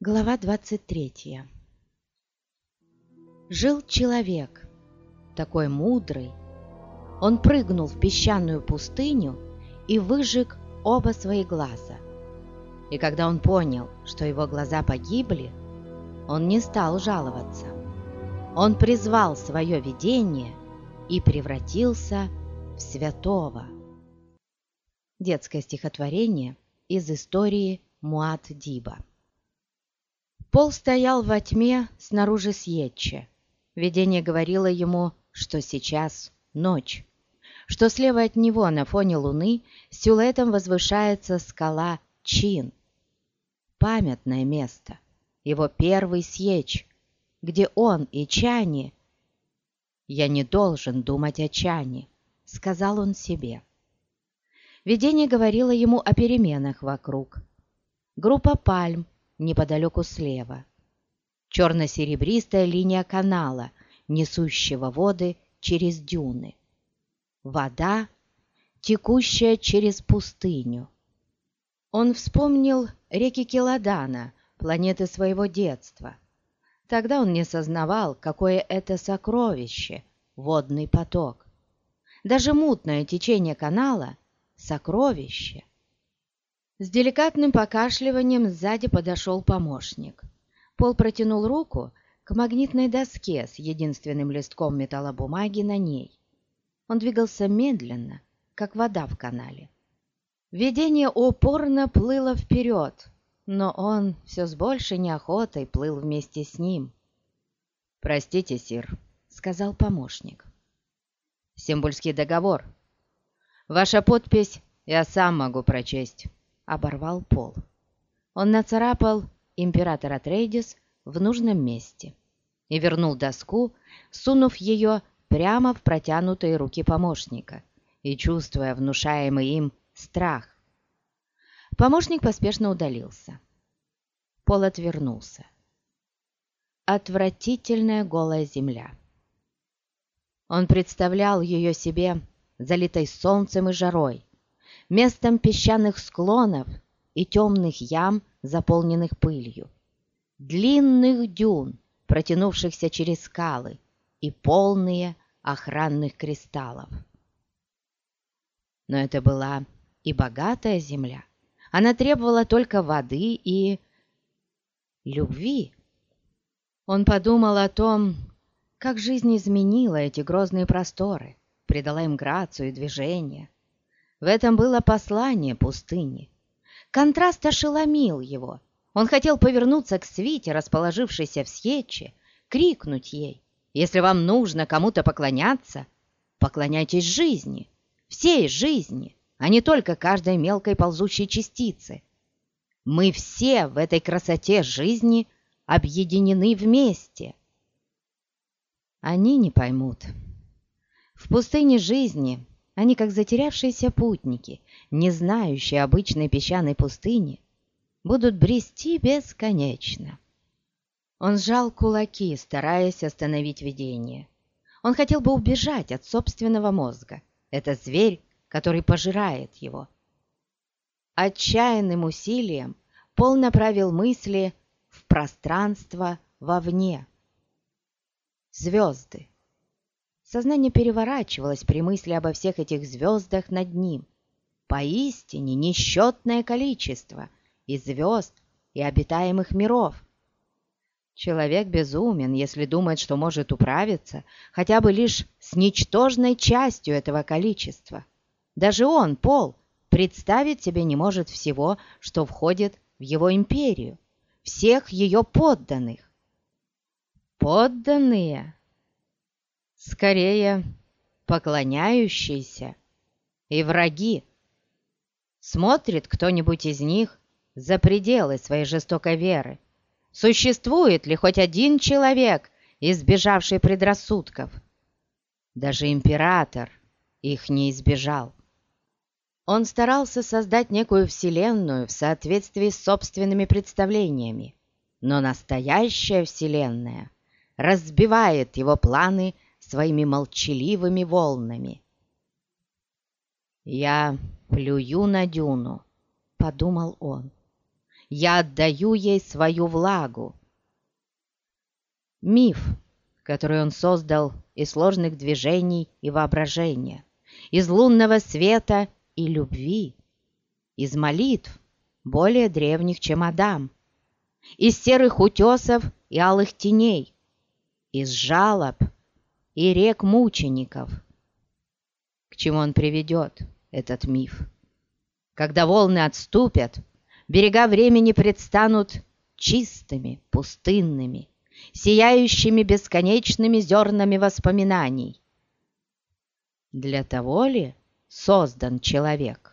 Глава 23 Жил человек, такой мудрый. Он прыгнул в песчаную пустыню и выжег оба свои глаза. И когда он понял, что его глаза погибли, он не стал жаловаться. Он призвал свое видение и превратился в святого. Детское стихотворение из истории Муат-Диба. Пол стоял во тьме снаружи Сьетче. Видение говорило ему, что сейчас ночь, что слева от него на фоне луны силуэтом возвышается скала Чин. Памятное место, его первый Сьеч, где он и Чани. «Я не должен думать о Чани», — сказал он себе. Видение говорило ему о переменах вокруг. Группа пальм неподалеку слева черно-серебристая линия канала, несущего воды через дюны. Вода, текущая через пустыню. Он вспомнил реки Келадана, планеты своего детства. Тогда он не сознавал, какое это сокровище — водный поток. Даже мутное течение канала — сокровище. С деликатным покашливанием сзади подошел помощник — Пол протянул руку к магнитной доске с единственным листком металлобумаги на ней. Он двигался медленно, как вода в канале. Видение упорно плыло вперед, но он все с большей неохотой плыл вместе с ним. «Простите, сир», — сказал помощник. «Симбульский договор. Ваша подпись я сам могу прочесть», — оборвал Пол. Он нацарапал император Атрейдис в нужном месте и вернул доску, сунув ее прямо в протянутые руки помощника и чувствуя внушаемый им страх. Помощник поспешно удалился. Пол отвернулся. Отвратительная голая земля. Он представлял ее себе залитой солнцем и жарой, местом песчаных склонов и темных ям заполненных пылью, длинных дюн, протянувшихся через скалы, и полные охранных кристаллов. Но это была и богатая земля. Она требовала только воды и любви. Он подумал о том, как жизнь изменила эти грозные просторы, придала им грацию и движение. В этом было послание пустыни — Контраст ошеломил его. Он хотел повернуться к свите, расположившейся в Сьече, крикнуть ей. «Если вам нужно кому-то поклоняться, поклоняйтесь жизни, всей жизни, а не только каждой мелкой ползущей частице. Мы все в этой красоте жизни объединены вместе». Они не поймут. В пустыне жизни они, как затерявшиеся путники, не знающие обычной песчаной пустыни, будут брести бесконечно. Он сжал кулаки, стараясь остановить видение. Он хотел бы убежать от собственного мозга. Это зверь, который пожирает его. Отчаянным усилием Пол направил мысли в пространство вовне. Звезды. Сознание переворачивалось при мысли обо всех этих звездах над ним. Поистине несчетное количество и звезд, и обитаемых миров. Человек безумен, если думает, что может управиться хотя бы лишь с ничтожной частью этого количества. Даже он, Пол, представить себе не может всего, что входит в его империю, всех ее подданных. Подданные скорее поклоняющиеся и враги. Смотрит кто-нибудь из них за пределы своей жестокой веры? Существует ли хоть один человек, избежавший предрассудков? Даже император их не избежал. Он старался создать некую вселенную в соответствии с собственными представлениями, но настоящая вселенная разбивает его планы своими молчаливыми волнами. «Я плюю на дюну», — подумал он. я отдаю ей свою влагу. Миф, который он создал из сложных движений и воображения, из лунного света и любви, из молитв, более древних, чем Адам, из серых утесов и алых теней, из жалоб и рек мучеников. К чему он приведет, этот миф? Когда волны отступят, берега времени предстанут чистыми, пустынными, сияющими бесконечными зернами воспоминаний. Для того ли создан человек?